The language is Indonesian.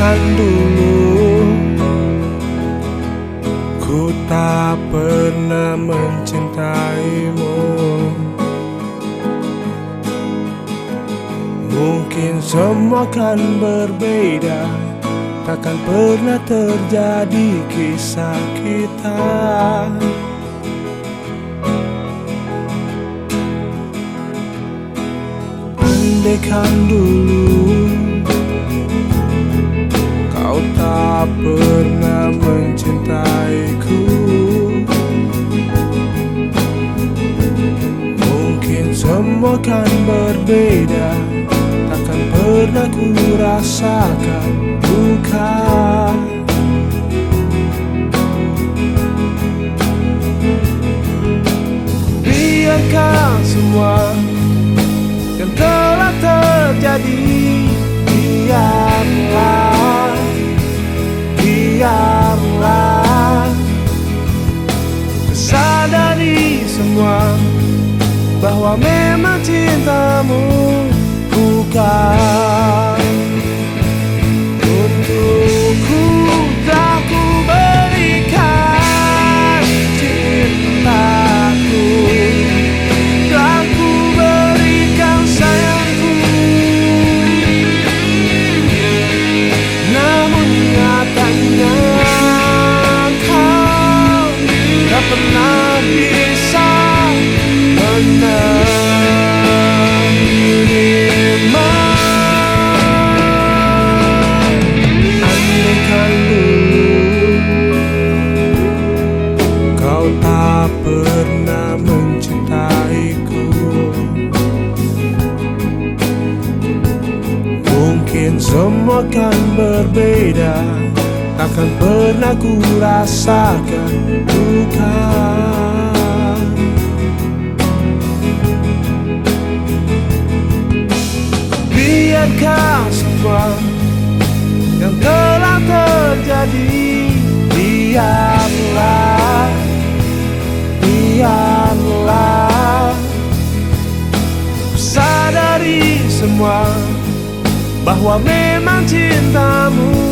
Andaikan dulu Ku tak pernah mencintaimu. Mungkin semua kan berbeda Takkan pernah terjadi kisah kita. Andaikan dulu pernah mencintaiku. Mungkin semua kan berbeda Takkan pernah ku rasakan duka Biarkan semua yang telah terjadi Biarlah, biarlah Sadari semua bahwa memang cintamu bukan Mungkin semua kan berbeda Takkan pernah ku rasakan duka Biarkan semua yang telah terjadi Biarlah, bahwa memang cintamu